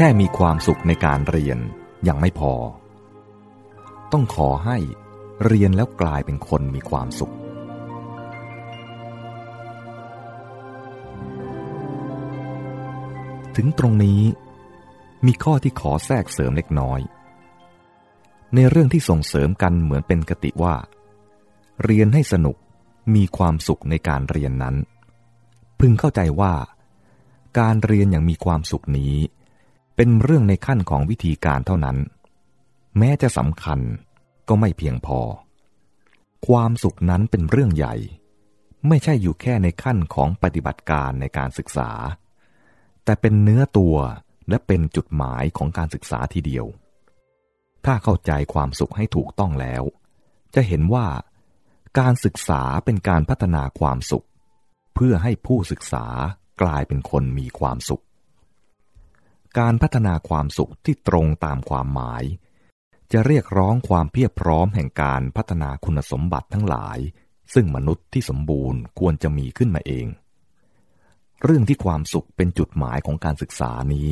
แค่มีความสุขในการเรียนยังไม่พอ ต้องขอให้เรียนแล้วกลายเป็นคนมีความสุข ถึงตรงนี้มีข้อที่ขอแทรกเสริมเล็กน้อย ในเรื่องที่ส่งเสริมกันเหมือนเป็นกติว่า เรียนให้สนุกมีความสุขในการเรียนนั้น พึงเข้าใจว่า การเรียนอย่างมีความสุขนี้ เป็นเรื่องในขั้นของวิธีการเท่านั้น แม้จะสำคัญก็ไม่เพียงพอ ความสุขนั้นเป็นเรื่องใหญ่ ไม่ใช่อยู่แค่ในขั้นของปฏิบัติการในการศึกษา แต่เป็นเนื้อตัวและเป็นจุดหมายของการศึกษาทีเดียว ถ้าเข้าใจความสุขให้ถูกต้องแล้ว จะเห็นว่าการศึกษาเป็นการพัฒนาความสุข เพื่อให้ผู้ศึกษากลายเป็นคนมีความสุข การพัฒนาความสุขที่ตรงตามความหมาย จะเรียกร้องความเพียบพร้อมแห่งการพัฒนาคุณสมบัติทั้งหลาย ซึ่งมนุษย์ที่สมบูรณ์ควรจะมีขึ้นมาเอง เรื่องที่ความสุขเป็นจุดหมายของการศึกษานี้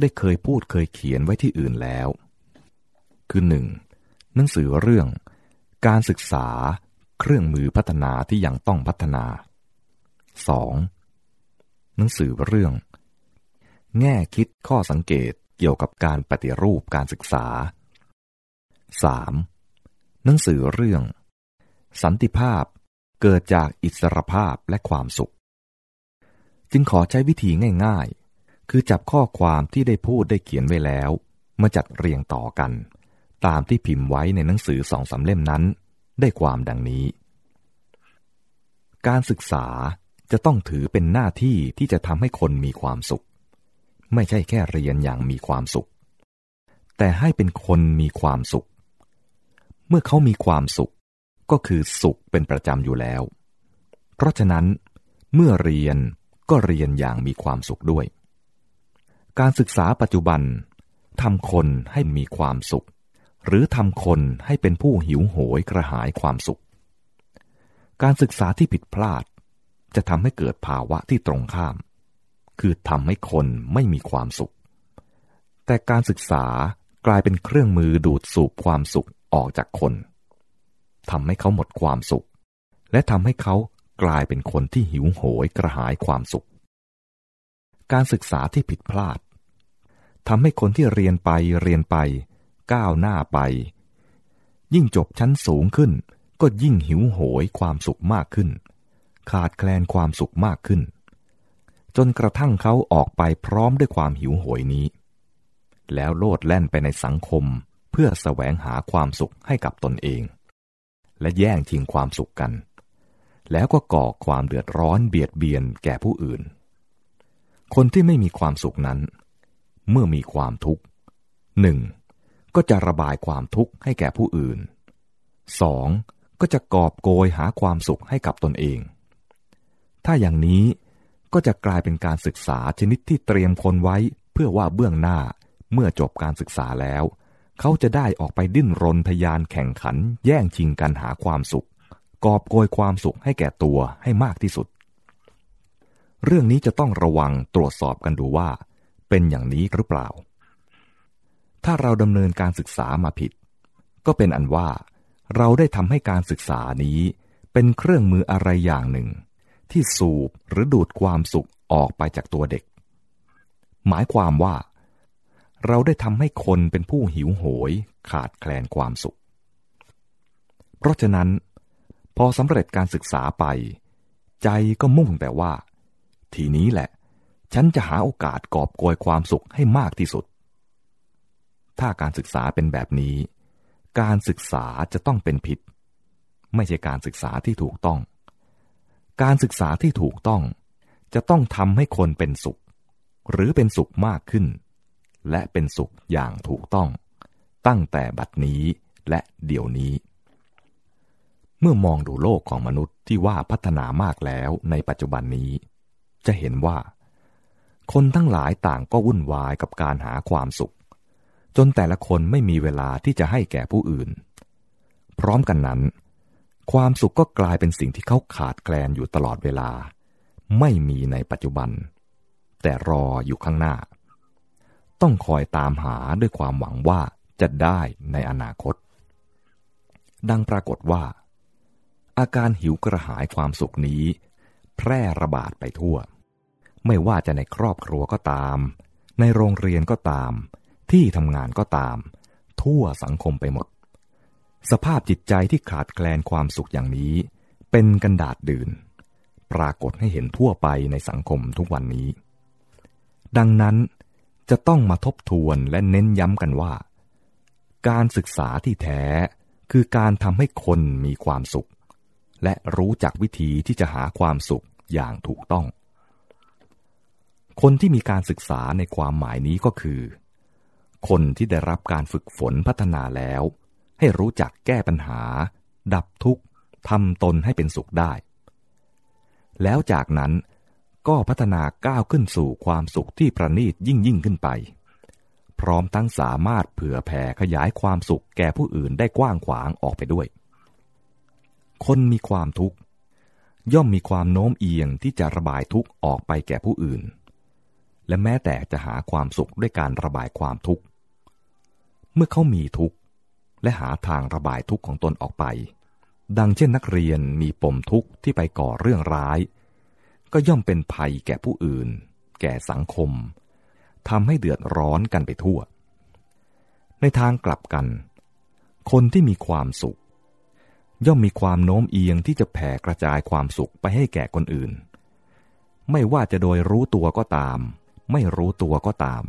ได้เคยพูดเคยเขียนไว้ที่อื่นแล้ว คือหนึ่งหนังสือเรื่อง การศึกษาเครื่องมือพัฒนาที่ยังต้องพัฒนา 2. หนังสือเรื่อง แง่คิดข้อสังเกตเกี่ยวกับการปฏิรูปการศึกษา 3. หนังสือเรื่อง สันติภาพเกิดจากอิสรภาพและความสุข จึงขอใช้วิธีง่ายๆ คือจับข้อความที่ได้พูดได้เขียนไว้แล้ว มาจัดเรียงต่อกัน ตามที่พิมพ์ไว้ในหนังสือสองสาเล่มนั้น ได้ความดังนี้ การศึกษาจะต้องถือเป็นหน้าที่ที่จะทำให้คนมีความสุข ไม่ใช่แค่เรียนอย่างมีความสุข แต่ให้เป็นคนมีความสุข เมื่อเขามีความสุข ก็คือสุขเป็นประจำอยู่แล้ว เพราะฉะนั้น เมื่อเรียนก็เรียนอย่างมีความสุขด้วย การศึกษาปัจจุบันทำคนให้มีความสุข หรือทำคนให้เป็นผู้หิวโหยกระหายความสุข การศึกษาที่ผิดพลาด จะทำให้เกิดภาวะที่ตรงข้าม คือทำให้คนไม่มีความสุข แต่การศึกษากลายเป็นเครื่องมือดูดสูบความสุขออกจากคนทำให้เขาหมดความสุข และทำให้เขากลายเป็นคนที่หิวโหยกระหายความสุข การศึกษาที่ผิดพลาดทำให้คนที่เรียนไปเรียนไป ก้าวหน้าไป ยิ่งจบชั้นสูงขึ้น ก็ยิ่งหิวโหยความสุขมากขึ้น ขาดแคลนความสุขมากขึ้น จนกระทั่งเขาออกไปพร้อมด้วยความหิวโหยนี้ แล้วโลดแล่นไปในสังคมเพื่อแสวงหาความสุขให้กับตนเอง และแย่งชิงความสุขกัน แล้วก็ก่อความเดือดร้อนเบียดเบียนแก่ผู้อื่น คนที่ไม่มีความสุขนั้น เมื่อมีความทุกข์หนึ่งก็จะระบายความทุกข์ให้แก่ผู้อื่น 2. ก็จะกอบโกยหาความสุขให้กับตนเอง ถ้าอย่างนี้ ก็จะกลายเป็นการศึกษาชนิดที่เตรียมคนไว้ เพื่อว่าเบื้องหน้าเมื่อจบการศึกษาแล้ว เขาจะได้ออกไปดิ้นรนทยานแข่งขัน แย่งชิงกันหาความสุข กอบโกยความสุขให้แก่ตัวให้มากที่สุด เรื่องนี้จะต้องระวังตรวจสอบกันดูว่า เป็นอย่างนี้หรือเปล่า ถ้าเราดำเนินการศึกษามาผิด ก็เป็นอันว่า เราได้ทำให้การศึกษานี้เป็นเครื่องมืออะไรอย่างหนึ่ง ที่สูบหรือดูดความสุขออกไปจากตัวเด็ก หมายความว่า เราได้ทำให้คนเป็นผู้หิวโหยขาดแคลนความสุข เพราะฉะนั้น พอสำเร็จการศึกษาไป ใจก็มุ่งแต่ว่า ทีนี้แหละ ฉันจะหาโอกาสกอบโกยความสุขให้มากที่สุด ถ้าการศึกษาเป็นแบบนี้ การศึกษาจะต้องเป็นผิด ไม่ใช่การศึกษาที่ถูกต้อง การศึกษาที่ถูกต้องจะต้องทำให้คนเป็นสุข หรือเป็นสุขมากขึ้น และเป็นสุขอย่างถูกต้อง ตั้งแต่บัดนี้และเดี๋ยวนี้ เมื่อมองดูโลกของมนุษย์ที่ว่าพัฒนามากแล้วในปัจจุบันนี้ จะเห็นว่า คนทั้งหลายต่างก็วุ่นวายกับการหาความสุข จนแต่ละคนไม่มีเวลาที่จะให้แก่ผู้อื่น พร้อมกันนั้น ความสุขก็กลายเป็นสิ่งที่เขาขาดแคลนอยู่ตลอดเวลา ไม่มีในปัจจุบัน แต่รออยู่ข้างหน้า ต้องคอยตามหาด้วยความหวังว่าจะได้ในอนาคต ดังปรากฏว่า อาการหิวกระหายความสุขนี้ แพร่ระบาดไปทั่ว ไม่ว่าจะในครอบครัวก็ตาม ในโรงเรียนก็ตาม ที่ทำงานก็ตาม ทั่วสังคมไปหมด สภาพจิตใจที่ขาดแคลนความสุขอย่างนี้ เป็นกันดาดดื่น ปรากฏให้เห็นทั่วไปในสังคมทุกวันนี้ ดังนั้นจะต้องมาทบทวนและเน้นย้ำกันว่า การศึกษาที่แท้คือการทำให้คนมีความสุข และรู้จักวิธีที่จะหาความสุขอย่างถูกต้อง คนที่มีการศึกษาในความหมายนี้ก็คือ คนที่ได้รับการฝึกฝนพัฒนาแล้ว ให้รู้จักแก้ปัญหา ดับทุกข์ทำตนให้เป็นสุขได้ แล้วจากนั้นก็พัฒนาก้าวขึ้นสู่ความสุขที่ประณีตยิ่งยิ่งขึ้นไป พร้อมทั้งสามารถเผื่อแผ่ขยายความสุขแก่ผู้อื่นได้กว้างขวางออกไปด้วย คนมีความทุกข์ ย่อมมีความโน้มเอียงที่จะระบายทุกข์ออกไปแก่ผู้อื่น และแม้แต่จะหาความสุขด้วยการระบายความทุกข์ เมื่อเขามีทุกข์ และหาทางระบายทุกข์ของตนออกไป ดังเช่นนักเรียนมีปมทุกข์ที่ไปก่อเรื่องร้าย ก็ย่อมเป็นภัยแก่ผู้อื่น แก่สังคมทำให้เดือดร้อนกันไปทั่ว ในทางกลับกัน คนที่มีความสุข ย่อมมีความโน้มเอียงที่จะแผ่กระจายความสุขไปให้แก่คนอื่น ไม่ว่าจะโดยรู้ตัวก็ตาม ไม่รู้ตัวก็ตาม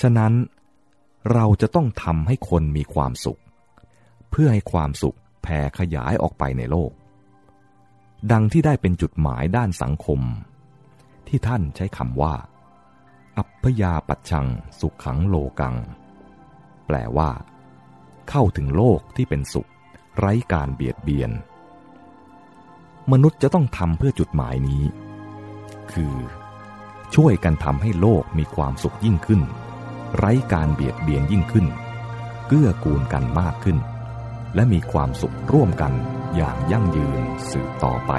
ฉะนั้น เราจะต้องทำให้คนมีความสุข เพื่อให้ความสุขแผ่ขยายออกไปในโลก ดังที่ได้เป็นจุดหมายด้านสังคม ที่ท่านใช้คำว่า อัพยาปัจชังสุขขังโลกัง แปลว่า เข้าถึงโลกที่เป็นสุข ไร้การเบียดเบียน มนุษย์จะต้องทำเพื่อจุดหมายนี้ คือ ช่วยกันทำให้โลกมีความสุขยิ่งขึ้น ไร้การเบียดเบียนยิ่งขึ้น เกื้อกูลกันมากขึ้น และมีความสุขร่วมกันอย่างยั่งยืนสืบต่อไป